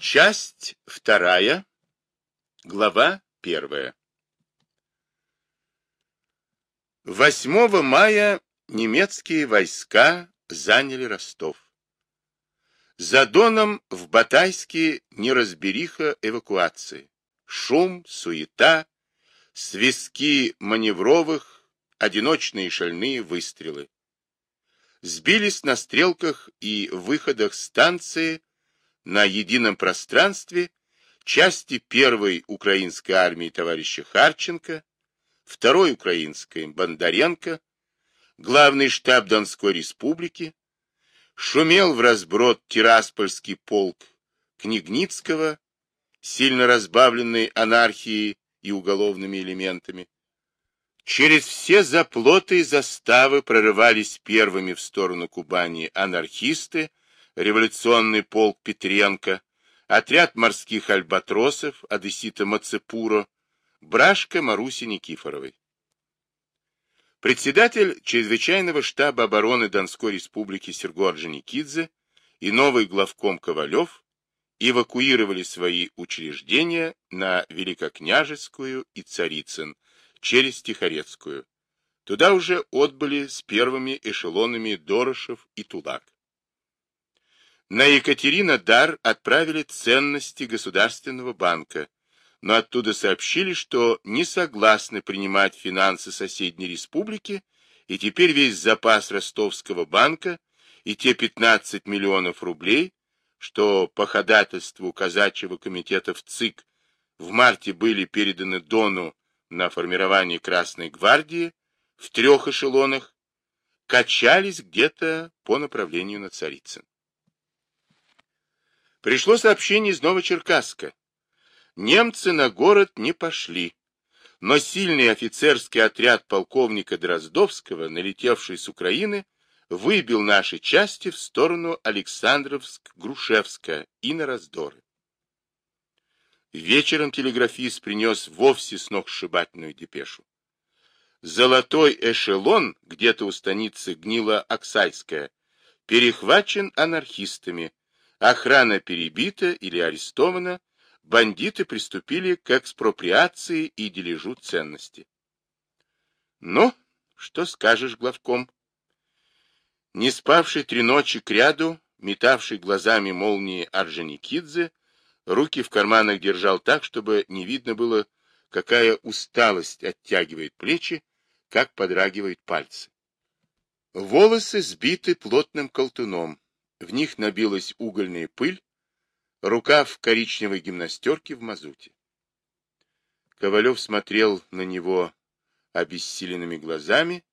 Часть вторая, глава первая. 8 мая немецкие войска заняли Ростов. За Доном в Батайске неразбериха эвакуации. Шум, суета, свистки маневровых, одиночные шальные выстрелы. Сбились на стрелках и выходах станции на едином пространстве части первой украинской армии товарища Харченко, второй украинской Бондаренко, главный штаб Донской республики, шумел в разброд Тираспольский полк Книгницкого, сильно разбавленный анархией и уголовными элементами. Через все заплоты и заставы прорывались первыми в сторону Кубани анархисты, революционный полк Петренко, отряд морских альбатросов, одессита Мацепуро, Брашка Маруси Никифоровой. Председатель чрезвычайного штаба обороны Донской республики Серго Орджоникидзе и новый главком Ковалев эвакуировали свои учреждения на Великокняжескую и Царицын через Тихорецкую. Туда уже отбыли с первыми эшелонами Дорошев и Тулак. На Екатеринодар отправили ценности Государственного банка, но оттуда сообщили, что не согласны принимать финансы соседней республики, и теперь весь запас Ростовского банка и те 15 миллионов рублей, что по ходатайству казачьего комитета в ЦИК в марте были переданы Дону на формирование Красной гвардии в трех эшелонах, качались где-то по направлению на Царицын. Пришло сообщение из Новочеркасска. Немцы на город не пошли, но сильный офицерский отряд полковника Дроздовского, налетевший с Украины, выбил наши части в сторону Александровск-Грушевска и на раздоры. Вечером телеграфист принес вовсе сногсшибательную депешу. Золотой эшелон, где-то у станицы Гнила Оксайская, перехвачен анархистами, Охрана перебита или арестована, бандиты приступили к экспроприации и дележу ценности. Ну, что скажешь, главком? Не спавший три ночи кряду, метавший глазами молнии Орджоникидзе, руки в карманах держал так, чтобы не видно было, какая усталость оттягивает плечи, как подрагивают пальцы. Волосы сбиты плотным колтуном, в них набилась угольная пыль, рука в коричневой гимнастерке в мазуте. Ковалев смотрел на него обессиленными глазами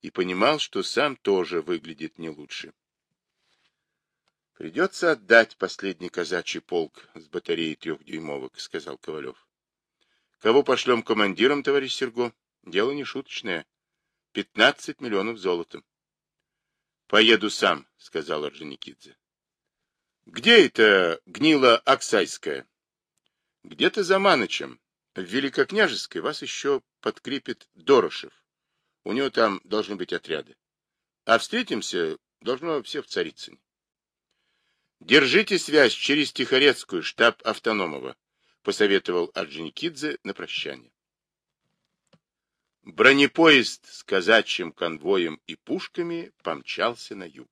и понимал, что сам тоже выглядит не лучше. — Придется отдать последний казачий полк с батареей трехдюймовок, — сказал Ковалев. — Кого пошлем командиром, товарищ Серго? Дело не шуточное. Пятнадцать миллионов золотом. Поеду сам, сказал Орджоникидзе. Где это гнила Оксайская? Где-то за Манычем. В Великокняжеской вас еще подкрепит Дорошев. У него там должны быть отряды. А встретимся должно все в Царицыне. Держите связь через Тихорецкую, штаб Автономова, посоветовал Орджоникидзе на прощание. Бронепоезд с казачьим конвоем и пушками помчался на юг.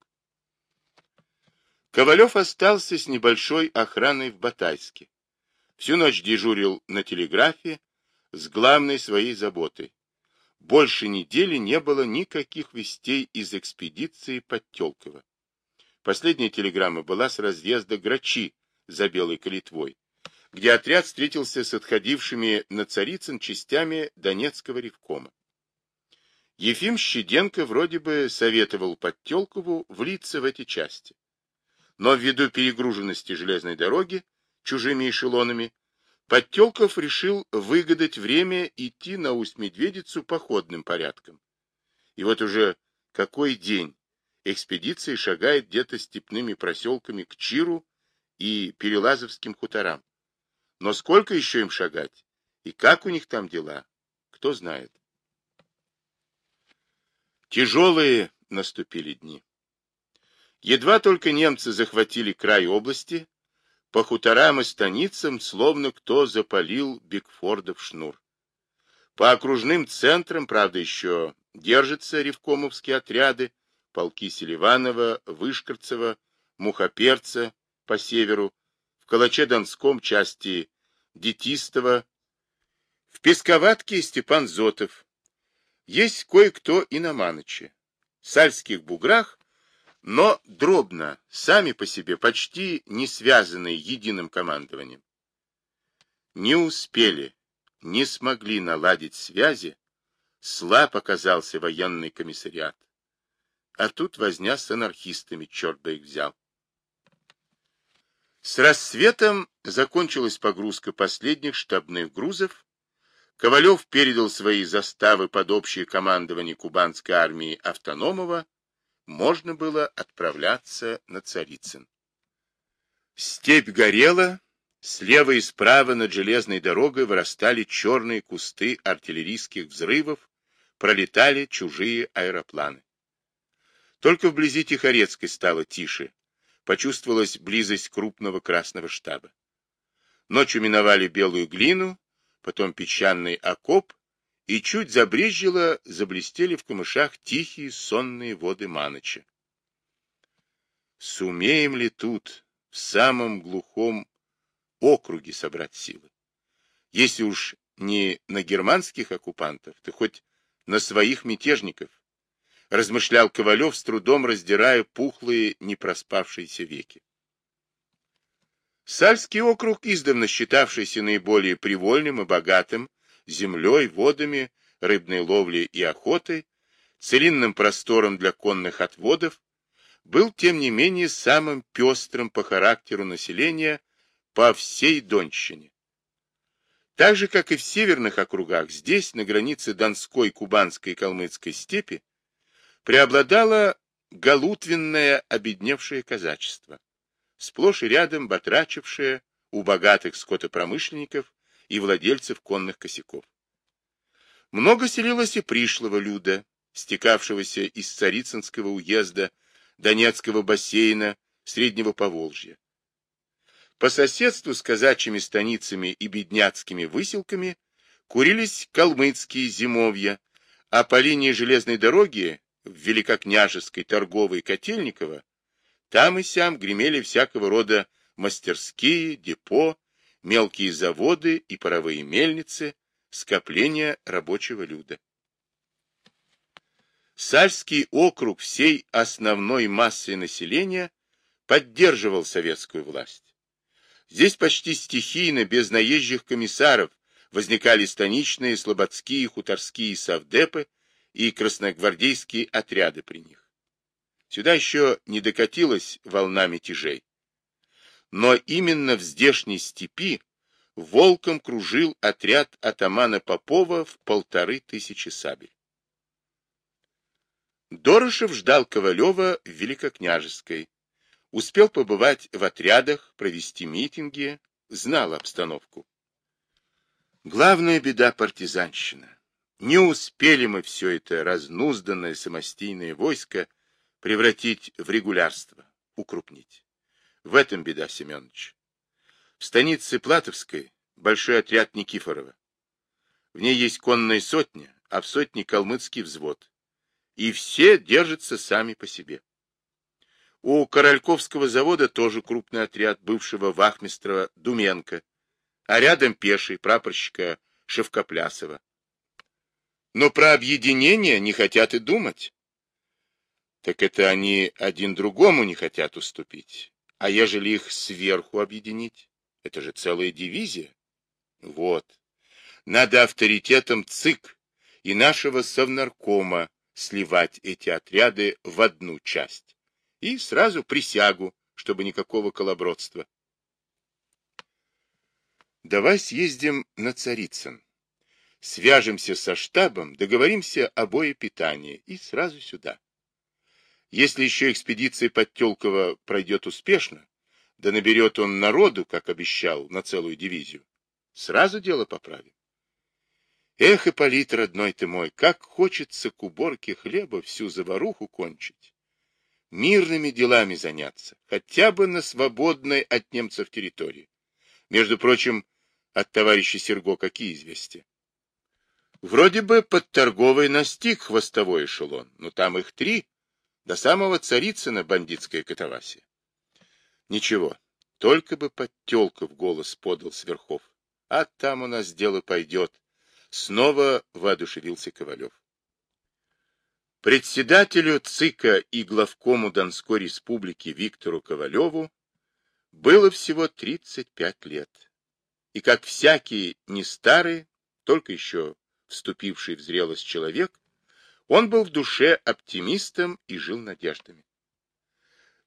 Ковалев остался с небольшой охраной в Батайске. Всю ночь дежурил на телеграфе с главной своей заботой. Больше недели не было никаких вестей из экспедиции Подтелково. Последняя телеграмма была с разъезда Грачи за Белой Калитвой где отряд встретился с отходившими на Царицын частями Донецкого ревкома. Ефим Щеденко вроде бы советовал Подтелкову влиться в эти части. Но ввиду перегруженности железной дороги чужими эшелонами, Подтелков решил выгадать время идти на Усть-Медведицу походным порядком. И вот уже какой день экспедиция шагает где-то степными проселками к Чиру и Перелазовским хуторам. Но сколько еще им шагать? И как у них там дела? Кто знает. Тяжелые наступили дни. Едва только немцы захватили край области, по хуторам и станицам словно кто запалил Бигфордов шнур. По окружным центрам, правда, еще держатся ревкомовские отряды, полки Селиванова, Вышкарцева, Мухоперца по северу, Калаче-Донском части Детистова, в Песковатке Степан Зотов. Есть кое-кто и на Маноче. В Сальских буграх но дробно, сами по себе, почти не связанные единым командованием. Не успели, не смогли наладить связи, слаб оказался военный комиссариат. А тут возня с анархистами, черт бы их взял. С рассветом закончилась погрузка последних штабных грузов. Ковалев передал свои заставы под общее командование кубанской армии Автономова, можно было отправляться на Царицын. Степь горела, слева и справа над железной дорогой вырастали черные кусты артиллерийских взрывов, пролетали чужие аэропланы. Только вблизи Тихорецкой стало тише, почувствовалась близость крупного красного штаба. Ночью миновали белую глину, потом песчаный окоп и чуть забрезжило, заблестели в камышах тихие сонные воды Маноча. Сумеем ли тут, в самом глухом округе, собрать силы? Если уж не на германских оккупантов, то хоть на своих мятежников, размышлял Ковалев, с трудом раздирая пухлые, непроспавшиеся веки. Сальский округ, издавна считавшийся наиболее привольным и богатым, землей, водами, рыбной ловлей и охотой, целинным простором для конных отводов, был, тем не менее, самым пестрым по характеру населения по всей Донщине. Так же, как и в северных округах, здесь, на границе Донской, Кубанской и Калмыцкой степи, преобладало галутвенное обедневшее казачество, сплошь и рядом батрачившее у богатых скотопромышленников и владельцев конных косяков. Много селилось и пришлого люда, стекавшегося из Царицынского уезда, Донецкого бассейна, Среднего Поволжья. По соседству с казачьими станицами и бедняцкими выселками курились калмыцкие зимовья, а по линии железной дороги в Великокняжеской, Торговой, Котельниково там и сям гремели всякого рода мастерские, депо, мелкие заводы и паровые мельницы, скопления рабочего люда. Сальский округ всей основной массой населения поддерживал советскую власть. Здесь почти стихийно, без наезжих комиссаров, возникали станичные, слободские, хуторские совдепы и красногвардейские отряды при них. Сюда еще не докатилась волна мятежей но именно в здешней степи волком кружил отряд атамана Попова в полторы тысячи сабель. Дорошев ждал Ковалева в Великокняжеской, успел побывать в отрядах, провести митинги, знал обстановку. Главная беда партизанщина. Не успели мы все это разнузданное самостийное войско превратить в регулярство, укрупнить. В этом беда, Семенович. В станице Платовской большой отряд Никифорова. В ней есть конная сотня, а в сотне калмыцкий взвод. И все держатся сами по себе. У Корольковского завода тоже крупный отряд бывшего вахмистра Думенко, а рядом пеший прапорщика Шевкоплясова. Но про объединение не хотят и думать. Так это они один другому не хотят уступить. А ежели их сверху объединить? Это же целая дивизия. Вот. Надо авторитетом ЦИК и нашего совнаркома сливать эти отряды в одну часть. И сразу присягу, чтобы никакого колобродства. Давай съездим на Царицын. Свяжемся со штабом, договоримся о боепитании и сразу сюда. Если еще экспедиция Подтелкова пройдет успешно, да наберет он народу, как обещал, на целую дивизию, сразу дело поправим. Эх, Ипполит, родной ты мой, как хочется к уборке хлеба всю заваруху кончить. мирными делами заняться, хотя бы на свободной от немцев территории. Между прочим, от товарища Серго какие известия? Вроде бы под торговый настиг хвостовой эшелон, но там их три, до самого Царицына бандитская катавасия. Ничего, только бы подтелка в голос подал Сверхов. А там у нас дело пойдет. Снова воодушевился Ковалев. Председателю ЦИКа и главкому Донской республики Виктору Ковалеву было всего 35 лет. И как всякий не старый, только еще вступивший в зрелость человек, он был в душе оптимистом и жил надеждами.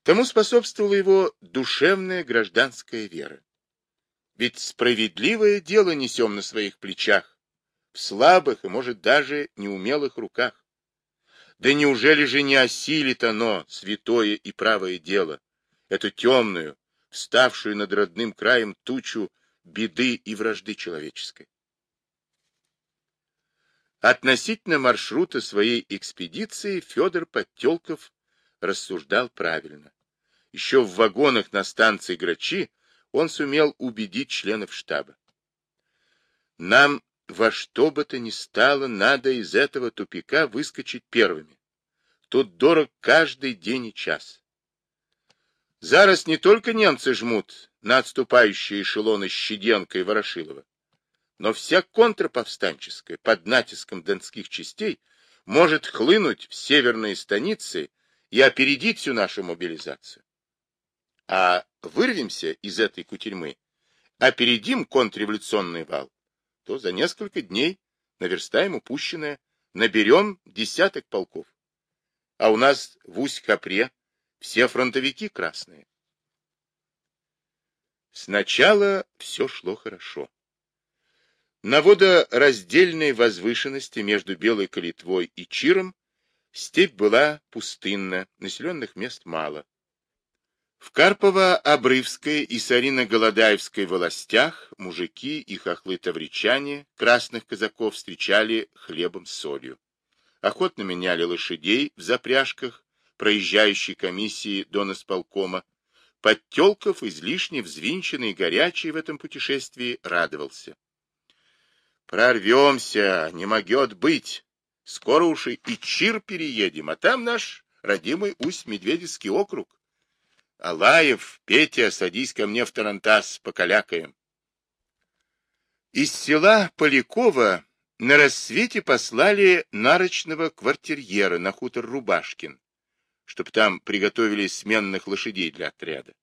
Тому способствовала его душевная гражданская вера. Ведь справедливое дело несем на своих плечах, в слабых и, может, даже неумелых руках. Да неужели же не осилит оно, святое и правое дело, эту темную, вставшую над родным краем тучу беды и вражды человеческой? Относительно маршрута своей экспедиции Федор Подтелков рассуждал правильно. Еще в вагонах на станции Грачи он сумел убедить членов штаба. Нам во что бы то ни стало, надо из этого тупика выскочить первыми. Тут дорог каждый день и час. Зараз не только немцы жмут на отступающие эшелоны Щеденко и Ворошилова, но вся контрповстанческая под натиском донских частей может хлынуть в северные станицы и опередить всю нашу мобилизацию. А вырвемся из этой кутерьмы, опередим контрреволюционный вал, то за несколько дней наверстаем упущенное, наберем десяток полков. А у нас в Усть-Капре все фронтовики красные. Сначала все шло хорошо. На водораздельной возвышенности между Белой Калитвой и Чиром степь была пустынна, населенных мест мало. В Карпово-Обрывской и Сарино-Голодаевской властях мужики и хохлы-тавричане красных казаков встречали хлебом с солью. Охотно меняли лошадей в запряжках проезжающей комиссии Доносполкома. Подтелков, излишне взвинченный и горячий в этом путешествии, радовался. «Прорвемся, не могет быть. Скоро уж и Чир переедем, а там наш родимый Усть-Медведецкий округ». Алаев, Петя, садись ко мне в Тарантас, покалякаем. Из села Полякова на рассвете послали нарочного квартирьера на хутор Рубашкин, чтоб там приготовили сменных лошадей для отряда.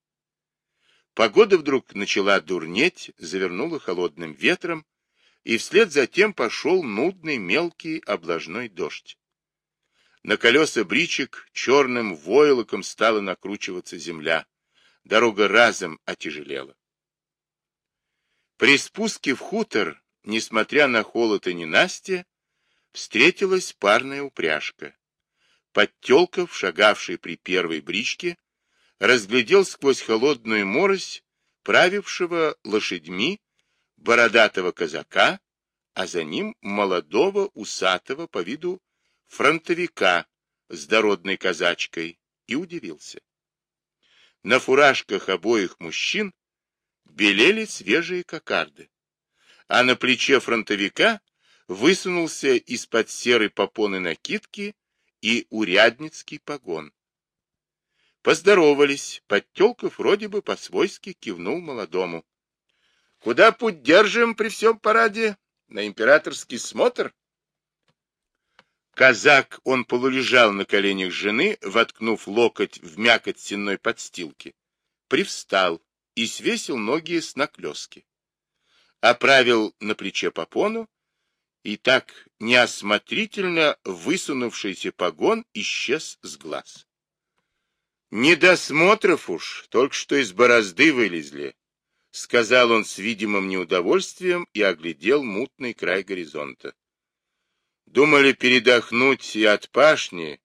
Погода вдруг начала дурнеть, завернула холодным ветром, и вслед за тем пошел нудный мелкий облажной дождь. На колеса бричек черным войлоком стала накручиваться земля. Дорога разом отяжелела. При спуске в хутор, несмотря на холод и ненастье, встретилась парная упряжка. Подтелков, шагавший при первой бричке, разглядел сквозь холодную морось правившего лошадьми бородатого казака, а за ним молодого усатого по виду фронтовика с дородной казачкой и удивился. На фуражках обоих мужчин белели свежие кокарды, а на плече фронтовика высунулся из-под серой попоны накидки и урядницкий погон. Поздоровались, Подтелков вроде бы по-свойски кивнул молодому. — Куда путь держим при всем параде? На императорский смотр? Казак, он полулежал на коленях жены, воткнув локоть в мякоть сенной подстилки, привстал и свесил ноги с наклески. Оправил на плече попону, и так неосмотрительно высунувшийся погон исчез с глаз. «Недосмотров уж, только что из борозды вылезли», — сказал он с видимым неудовольствием и оглядел мутный край горизонта. Думали передохнуть и от пашни,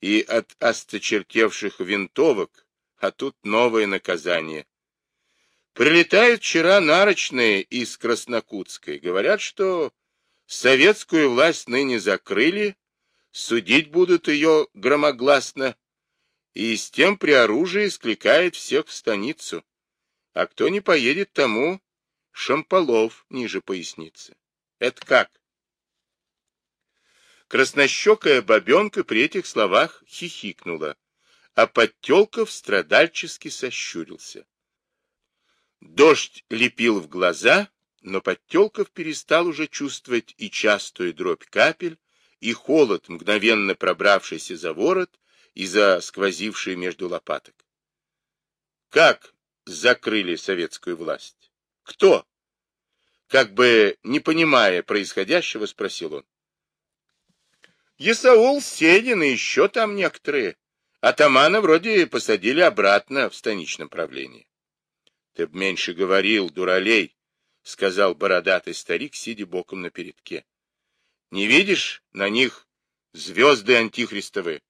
и от осточертевших винтовок, а тут новое наказание. Прилетают вчера нарочные из Краснокутской. Говорят, что советскую власть ныне закрыли, судить будут ее громогласно, и с тем при оружии скликает всех в станицу. А кто не поедет, тому шамполов ниже поясницы. Это как? Краснощекая бабенка при этих словах хихикнула, а Подтелков страдальчески сощурился. Дождь лепил в глаза, но Подтелков перестал уже чувствовать и частую дробь капель, и холод, мгновенно пробравшийся за ворот и за сквозивший между лопаток. Как закрыли советскую власть? Кто? Как бы не понимая происходящего, спросил он. Есаул, Седин и еще там некоторые. Атамана вроде посадили обратно в станичном правлении. Ты б меньше говорил, дуралей, — сказал бородатый старик, сидя боком на передке. — Не видишь на них звезды антихристовы?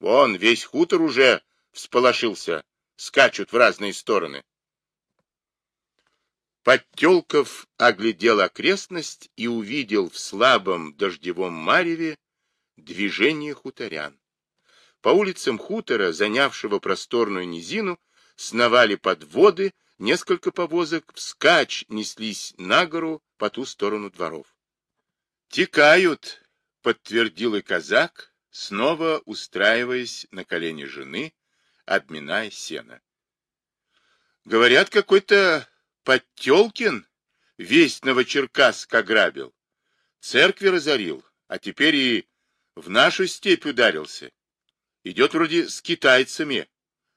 Вон, весь хутор уже всполошился, скачут в разные стороны. Подтелков оглядел окрестность и увидел в слабом дождевом мареве движение хуторян. По улицам хутора, занявшего просторную низину, сновали подводы, Несколько повозок вскачь неслись на гору по ту сторону дворов. «Текают», — подтвердил и казак, снова устраиваясь на колени жены, обминая сено. «Говорят, какой-то Подтелкин весь Новочеркасск ограбил, церкви разорил, а теперь и в нашу степь ударился. Идет вроде с китайцами,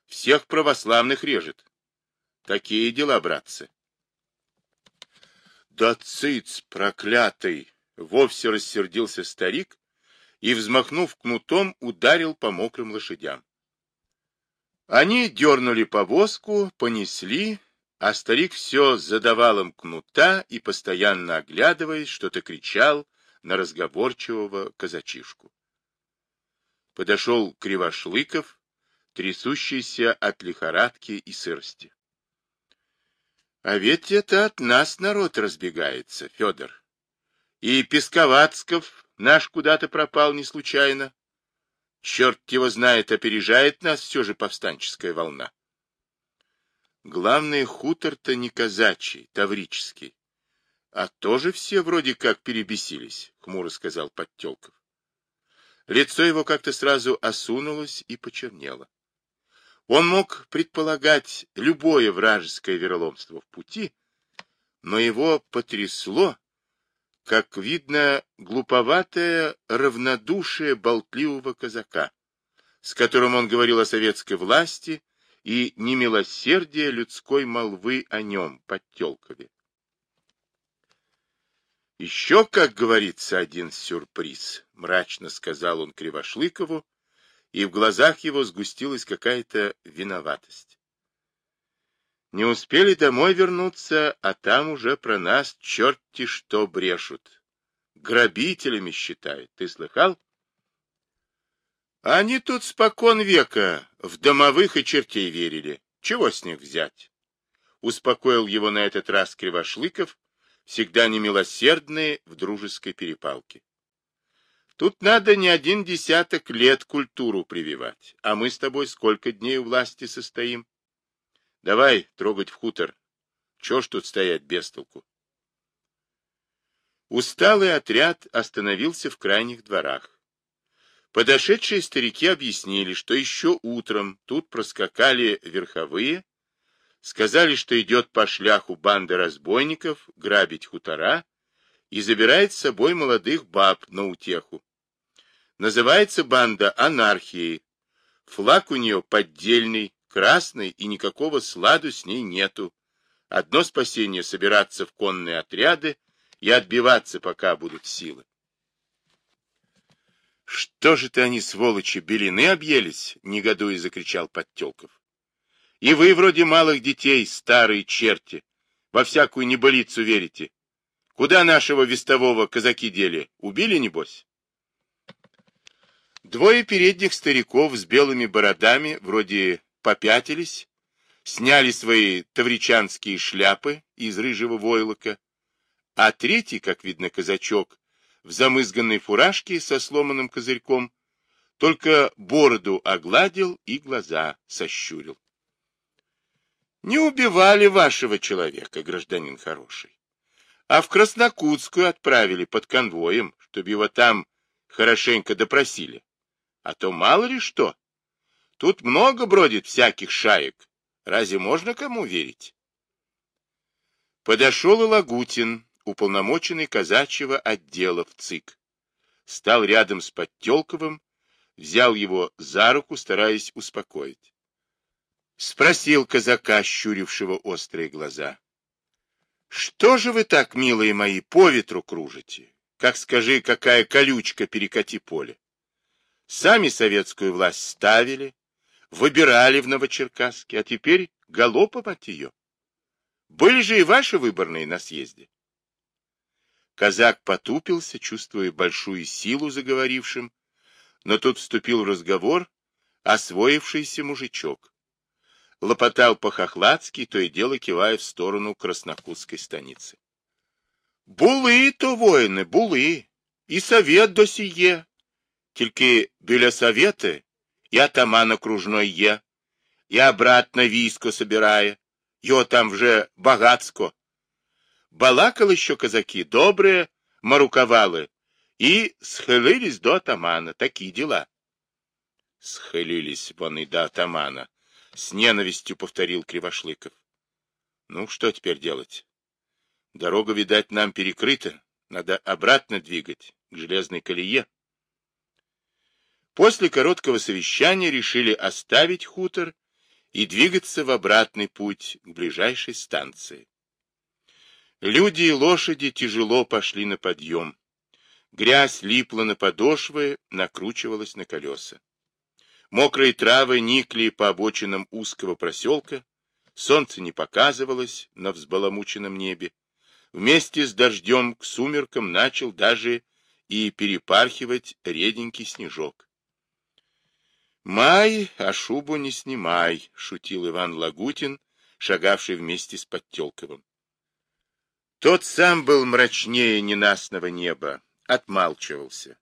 всех православных режет. Такие дела, братцы. Да цыц, проклятый! Вовсе рассердился старик и, взмахнув кнутом, ударил по мокрым лошадям. Они дернули повозку, понесли, а старик все задавал им кнута и, постоянно оглядываясь, что-то кричал на разговорчивого казачишку. Подошел Кривошлыков, трясущийся от лихорадки и сырости. А ведь это от нас народ разбегается, Федор. И Песковацков наш куда-то пропал не случайно. Черт его знает, опережает нас все же повстанческая волна. Главное, хутор-то не казачий, таврический. А тоже все вроде как перебесились, — хмуро сказал Подтелков. Лицо его как-то сразу осунулось и почернело. Он мог предполагать любое вражеское вероломство в пути, но его потрясло, как видно, глуповатое равнодушие болтливого казака, с которым он говорил о советской власти и немилосердие людской молвы о нем, Подтелкове. «Еще, как говорится, один сюрприз», — мрачно сказал он Кривошлыкову, и в глазах его сгустилась какая-то виноватость. Не успели домой вернуться, а там уже про нас черти что брешут. Грабителями считают, ты слыхал? Они тут спокон века в домовых и чертей верили. Чего с них взять? Успокоил его на этот раз Кривошлыков, всегда немилосердный в дружеской перепалке. Тут надо не один десяток лет культуру прививать, а мы с тобой сколько дней у власти состоим. Давай трогать в хутор. Чего ж тут стоять без толку? Усталый отряд остановился в крайних дворах. Подошедшие старики объяснили, что еще утром тут проскакали верховые, сказали, что идет по шляху банда разбойников грабить хутора, и забирает с собой молодых баб на утеху. Называется банда анархией. Флаг у нее поддельный, красный, и никакого сладу с ней нету. Одно спасение — собираться в конные отряды и отбиваться, пока будут силы. — Что же ты они, сволочи, белины объелись? — негодуя закричал Подтелков. — И вы вроде малых детей, старые черти, во всякую небылицу верите. Куда нашего вестового казаки дели? Убили, небось? Двое передних стариков с белыми бородами вроде попятились, сняли свои тавричанские шляпы из рыжего войлока, а третий, как видно, казачок, в замызганной фуражке со сломанным козырьком, только бороду огладил и глаза сощурил. Не убивали вашего человека, гражданин хороший, а в Краснокутскую отправили под конвоем, чтобы его там хорошенько допросили. А то мало ли что. Тут много бродит всяких шаек. Разве можно кому верить? Подошел и Лагутин, уполномоченный казачьего отдела в ЦИК. Стал рядом с Подтелковым, взял его за руку, стараясь успокоить. Спросил казака, щурившего острые глаза. Что же вы так, милые мои, по ветру кружите? Как скажи, какая колючка перекати поле. Сами советскую власть ставили, выбирали в Новочеркасске, а теперь галопом от ее. Были же и ваши выборные на съезде. Казак потупился, чувствуя большую силу заговорившим, но тут вступил в разговор освоившийся мужичок. Лопотал по-хохладски, то и дело кивая в сторону Краснокутской станицы. Були то воїни, були, і совет досіє. Тільки біля совети і атаман окружной є, і обратно військо собирає. Його там вже багацько. Балакали що козаки, добре марукавали, і схилились до атамана. Такі діла. Схилились вони до атамана. С ненавистью повторил Кривошлыков. Ну, что теперь делать? Дорога, видать, нам перекрыта. Надо обратно двигать, к железной колее. После короткого совещания решили оставить хутор и двигаться в обратный путь к ближайшей станции. Люди и лошади тяжело пошли на подъем. Грязь липла на подошвы, накручивалась на колеса. Мокрые травы никли по обочинам узкого проселка, солнце не показывалось на взбаламученном небе. Вместе с дождем к сумеркам начал даже и перепархивать реденький снежок. «Май, а шубу не снимай», — шутил Иван Лагутин, шагавший вместе с Подтелковым. Тот сам был мрачнее ненастного неба, отмалчивался.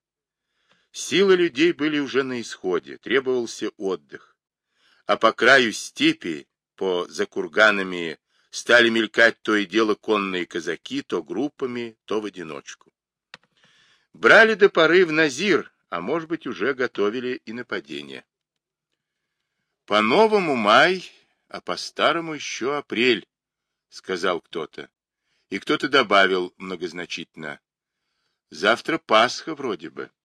Силы людей были уже на исходе, требовался отдых. А по краю степи, по за курганами, стали мелькать то и дело конные казаки, то группами, то в одиночку. Брали до поры в Назир, а может быть уже готовили и нападение. По-новому май, а по-старому еще апрель, сказал кто-то. И кто-то добавил многозначительно. Завтра Пасха вроде бы.